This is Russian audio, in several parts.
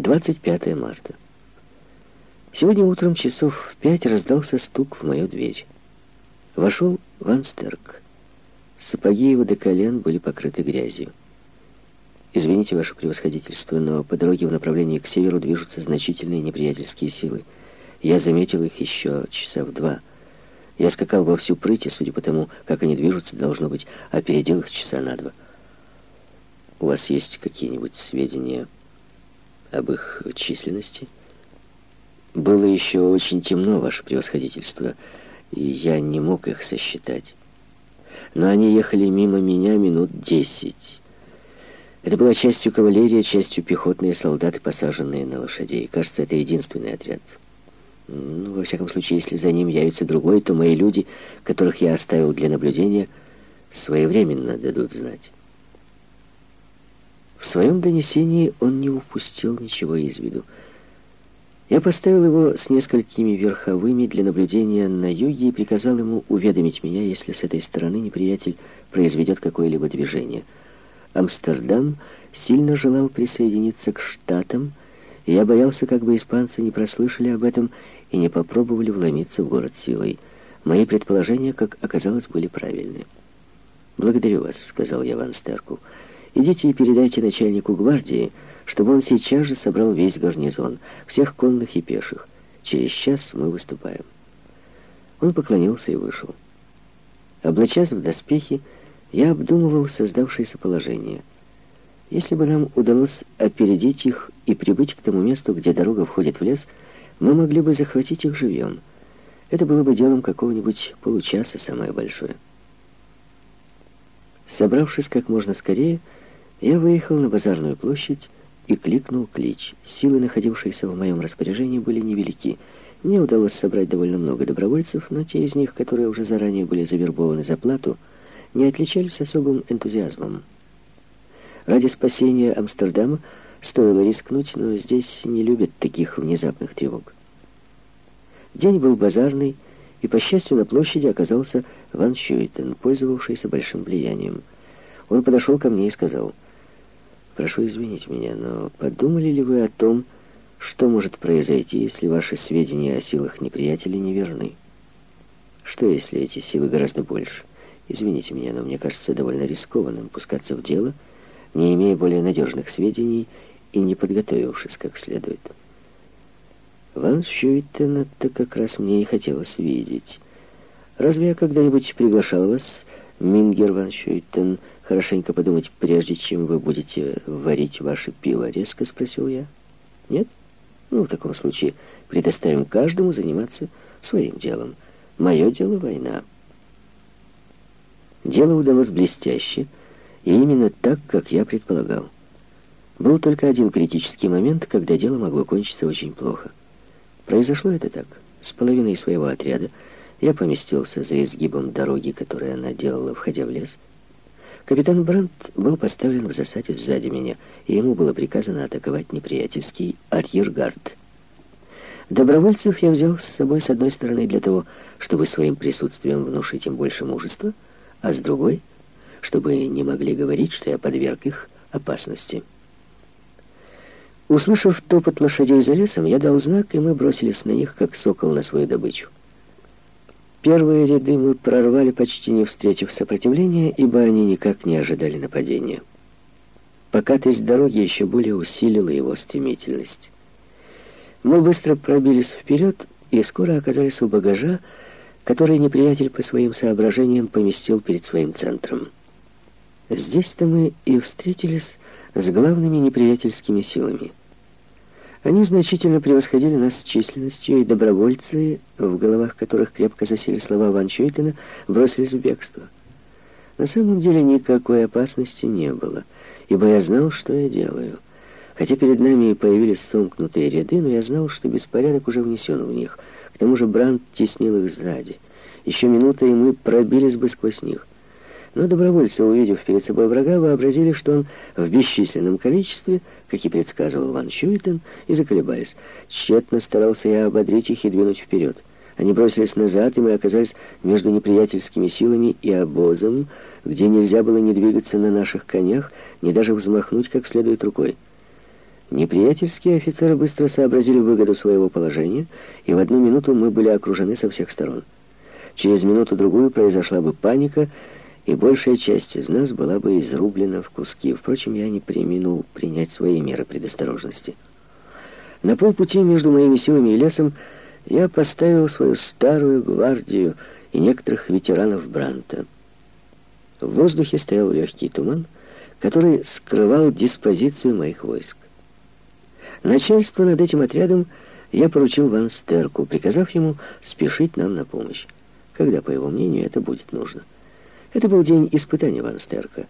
25 марта. Сегодня утром часов в пять раздался стук в мою дверь. Вошел Ван Стерк. Сапоги его до колен были покрыты грязью. «Извините, ваше превосходительство, но по дороге в направлении к северу движутся значительные неприятельские силы. Я заметил их еще часа в два. Я скакал во всю прыть, и, судя по тому, как они движутся, должно быть, опередил их часа на два. У вас есть какие-нибудь сведения об их численности?» Было еще очень темно, ваше превосходительство, и я не мог их сосчитать. Но они ехали мимо меня минут десять. Это была частью кавалерии, частью пехотные солдаты, посаженные на лошадей. Кажется, это единственный отряд. Ну, во всяком случае, если за ним явится другой, то мои люди, которых я оставил для наблюдения, своевременно дадут знать. В своем донесении он не упустил ничего из виду. Я поставил его с несколькими верховыми для наблюдения на юге и приказал ему уведомить меня, если с этой стороны неприятель произведет какое-либо движение. Амстердам сильно желал присоединиться к Штатам, и я боялся, как бы испанцы не прослышали об этом и не попробовали вломиться в город силой. Мои предположения, как оказалось, были правильны. «Благодарю вас», — сказал я Ван Стерку. «Идите и передайте начальнику гвардии, чтобы он сейчас же собрал весь гарнизон, всех конных и пеших. Через час мы выступаем. Он поклонился и вышел. Облачась в доспехи, я обдумывал создавшееся положение. Если бы нам удалось опередить их и прибыть к тому месту, где дорога входит в лес, мы могли бы захватить их живьем. Это было бы делом какого-нибудь получаса, самое большое. Собравшись как можно скорее, я выехал на базарную площадь и кликнул клич. Силы, находившиеся в моем распоряжении, были невелики. Мне удалось собрать довольно много добровольцев, но те из них, которые уже заранее были завербованы за плату, не отличались особым энтузиазмом. Ради спасения Амстердама стоило рискнуть, но здесь не любят таких внезапных тревог. День был базарный, и, по счастью, на площади оказался Ван Щуйтен, пользовавшийся большим влиянием. Он подошел ко мне и сказал... Прошу извинить меня, но подумали ли вы о том, что может произойти, если ваши сведения о силах неприятеля неверны? Что, если эти силы гораздо больше? Извините меня, но мне кажется довольно рискованным пускаться в дело, не имея более надежных сведений и не подготовившись как следует. Ван Шуйтена-то как раз мне и хотелось видеть. Разве я когда-нибудь приглашал вас Мингер ван Шуйтен, хорошенько подумать, прежде чем вы будете варить ваше пиво, резко спросил я. Нет? Ну, в таком случае предоставим каждому заниматься своим делом. Мое дело — война. Дело удалось блестяще, и именно так, как я предполагал. Был только один критический момент, когда дело могло кончиться очень плохо. Произошло это так. С половиной своего отряда я поместился за изгибом дороги, которую она делала, входя в лес. Капитан Брандт был поставлен в засаде сзади меня, и ему было приказано атаковать неприятельский арьергард. Добровольцев я взял с собой с одной стороны для того, чтобы своим присутствием внушить им больше мужества, а с другой, чтобы не могли говорить, что я подверг их опасности. Услышав топот лошадей за лесом, я дал знак, и мы бросились на них, как сокол на свою добычу. Первые ряды мы прорвали, почти не встретив сопротивления, ибо они никак не ожидали нападения. Покатость дороги еще более усилила его стремительность. Мы быстро пробились вперед и скоро оказались у багажа, который неприятель по своим соображениям поместил перед своим центром. Здесь-то мы и встретились с главными неприятельскими силами — они значительно превосходили нас численностью, и добровольцы, в головах которых крепко засели слова Ван Чуйтена, бросились в бегство. На самом деле никакой опасности не было, ибо я знал, что я делаю. Хотя перед нами и появились сомкнутые ряды, но я знал, что беспорядок уже внесен в них. К тому же Бранд теснил их сзади. Еще минута, и мы пробились бы сквозь них. Но добровольцы, увидев перед собой врага, вообразили, что он в бесчисленном количестве, как и предсказывал Ван Чуйтен, и заколебались. Тщетно старался я ободрить их и двинуть вперед. Они бросились назад, и мы оказались между неприятельскими силами и обозом, где нельзя было ни двигаться на наших конях, ни даже взмахнуть как следует рукой. Неприятельские офицеры быстро сообразили выгоду своего положения, и в одну минуту мы были окружены со всех сторон. Через минуту-другую произошла бы паника, и большая часть из нас была бы изрублена в куски. Впрочем, я не преминул принять свои меры предосторожности. На полпути между моими силами и лесом я поставил свою старую гвардию и некоторых ветеранов Бранта. В воздухе стоял легкий туман, который скрывал диспозицию моих войск. Начальство над этим отрядом я поручил Ван Стерку, приказав ему спешить нам на помощь, когда, по его мнению, это будет нужно. Это был день испытания Ван Стерка,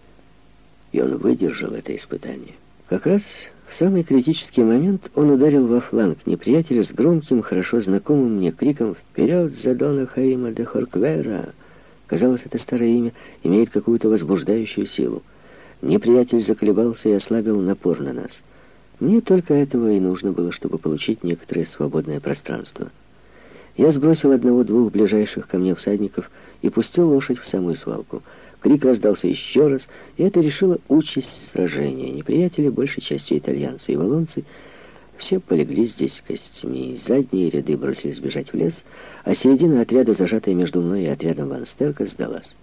и он выдержал это испытание. Как раз в самый критический момент он ударил во фланг неприятеля с громким, хорошо знакомым мне криком «Вперед за Дона Хаима де Хорквера!» Казалось, это старое имя имеет какую-то возбуждающую силу. Неприятель заколебался и ослабил напор на нас. Мне только этого и нужно было, чтобы получить некоторое свободное пространство. Я сбросил одного-двух ближайших ко мне всадников и пустил лошадь в самую свалку — Крик раздался еще раз, и это решило участь сражения. Неприятели, большей частью итальянцы и валонцы, все полегли здесь костями. Задние ряды бросились бежать в лес, а середина отряда, зажатая между мной и отрядом Ван Стерка, сдалась.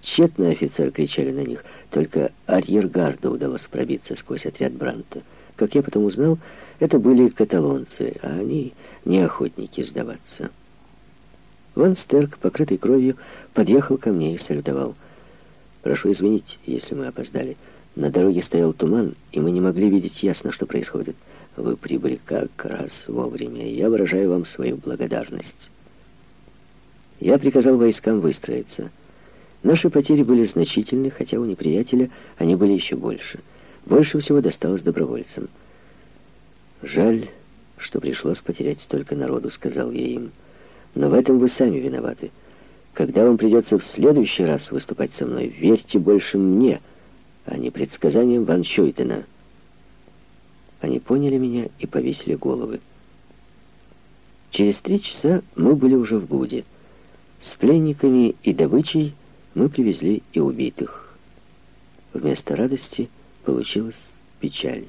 Тщетно офицеры кричали на них, только арьергарду удалось пробиться сквозь отряд Бранта. Как я потом узнал, это были каталонцы, а они не охотники сдаваться. Ван Стерк, покрытый кровью, подъехал ко мне и салютовал — Прошу извинить, если мы опоздали. На дороге стоял туман, и мы не могли видеть ясно, что происходит. Вы прибыли как раз вовремя, я выражаю вам свою благодарность. Я приказал войскам выстроиться. Наши потери были значительны, хотя у неприятеля они были еще больше. Больше всего досталось добровольцам. «Жаль, что пришлось потерять столько народу», — сказал я им. «Но в этом вы сами виноваты». Когда вам придется в следующий раз выступать со мной, верьте больше мне, а не предсказаниям Ван Щойтена. Они поняли меня и повесили головы. Через три часа мы были уже в Гуде. С пленниками и добычей мы привезли и убитых. Вместо радости получилась печаль.